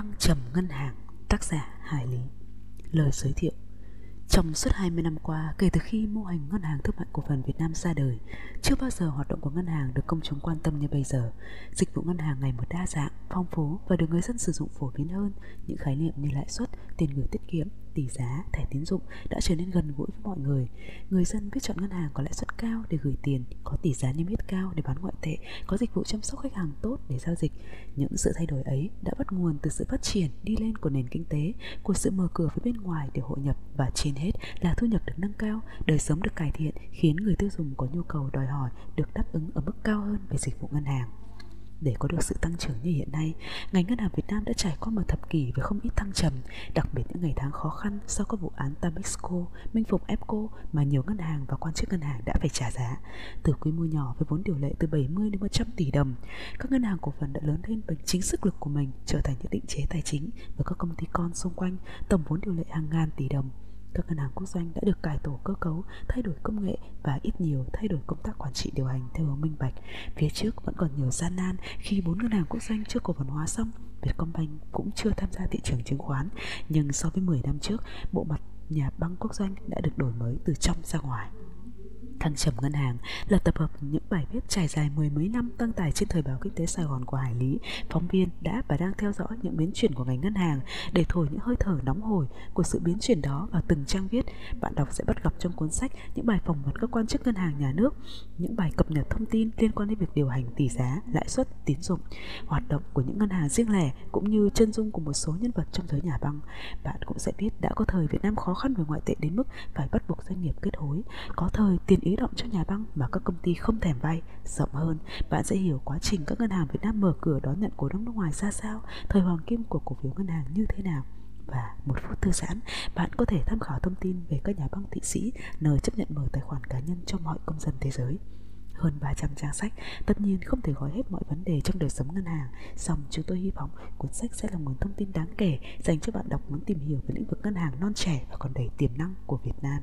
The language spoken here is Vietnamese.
Thăng trầm ngân hàng Tác giả Hải Lý Lời giới thiệu trong suốt 20 năm qua, kể từ khi mô hình Ngân hàng Thương mại Cổ phần Việt Nam ra đời, chưa bao giờ hoạt động của ngân hàng được công chúng quan tâm như bây giờ. Dịch vụ ngân hàng ngày một đa dạng, phong phú và được người dân sử dụng phổ biến hơn. Những khái niệm như lãi suất, tiền gửi tiết kiệm, tỷ giá, thẻ tín dụng đã trở nên gần gũi với mọi người. Người dân biết chọn ngân hàng có lãi suất cao để gửi tiền, có tỷ giá niêm yết cao để bán ngoại tệ, có dịch vụ chăm sóc khách hàng tốt để giao dịch. Những sự thay đổi ấy đã bắt nguồn từ sự phát triển đi lên của nền kinh tế, của sự mở cửa với bên ngoài để hội nhập và trên hết là thu nhập được nâng cao, đời sống được cải thiện khiến người tiêu dùng có nhu cầu đòi hỏi được đáp ứng ở mức cao hơn về dịch vụ ngân hàng. Để có được sự tăng trưởng như hiện nay, ngành ngân hàng Việt Nam đã trải qua một thập kỷ với không ít thăng trầm, đặc biệt những ngày tháng khó khăn sau các vụ án Tamexco, Minh Phục Epco mà nhiều ngân hàng và quan chức ngân hàng đã phải trả giá. Từ quy mô nhỏ với vốn điều lệ từ 70 đến 100 tỷ đồng, các ngân hàng cổ phần đã lớn lên bằng chính sức lực của mình trở thành những định chế tài chính và các công ty con xung quanh, tổng vốn điều lệ hàng ngàn tỷ đồng các ngân hàng quốc doanh đã được cải tổ cơ cấu, thay đổi công nghệ và ít nhiều thay đổi công tác quản trị điều hành theo hướng minh bạch. Phía trước vẫn còn nhiều gian nan khi bốn ngân hàng quốc doanh chưa cổ phần hóa xong, Vietcombank cũng chưa tham gia thị trường chứng khoán, nhưng so với 10 năm trước, bộ mặt nhà băng quốc doanh đã được đổi mới từ trong ra ngoài. Thăng trầm ngân hàng là tập hợp những bài viết trải dài mười mấy năm đăng tải trên thời báo kinh tế Sài Gòn của Hải Lý. Phóng viên đã và đang theo dõi những biến chuyển của ngành ngân hàng để thổi những hơi thở nóng hổi của sự biến chuyển đó vào từng trang viết. Bạn đọc sẽ bắt gặp trong cuốn sách những bài phỏng vấn các quan chức ngân hàng nhà nước, những bài cập nhật thông tin liên quan đến việc điều hành tỷ giá, lãi suất, tín dụng, hoạt động của những ngân hàng riêng lẻ cũng như chân dung của một số nhân vật trong giới nhà băng. Bạn cũng sẽ biết đã có thời Việt Nam khó khăn về ngoại tệ đến mức phải bắt buộc doanh nghiệp kết hối, có thời tiền ý động cho nhà băng mà các công ty không thèm vay rộng hơn bạn sẽ hiểu quá trình các ngân hàng Việt Nam mở cửa đón nhận cổ đông nước ngoài ra sao thời hoàng kim của cổ phiếu ngân hàng như thế nào và một phút thư giãn, bạn có thể tham khảo thông tin về các nhà băng thị sĩ nơi chấp nhận mở tài khoản cá nhân cho mọi công dân thế giới. Hơn 300 trang sách, tất nhiên không thể gói hết mọi vấn đề trong đời sống ngân hàng, song chúng tôi hy vọng cuốn sách sẽ là nguồn thông tin đáng kể dành cho bạn đọc muốn tìm hiểu về lĩnh vực ngân hàng non trẻ và còn đầy tiềm năng của Việt Nam.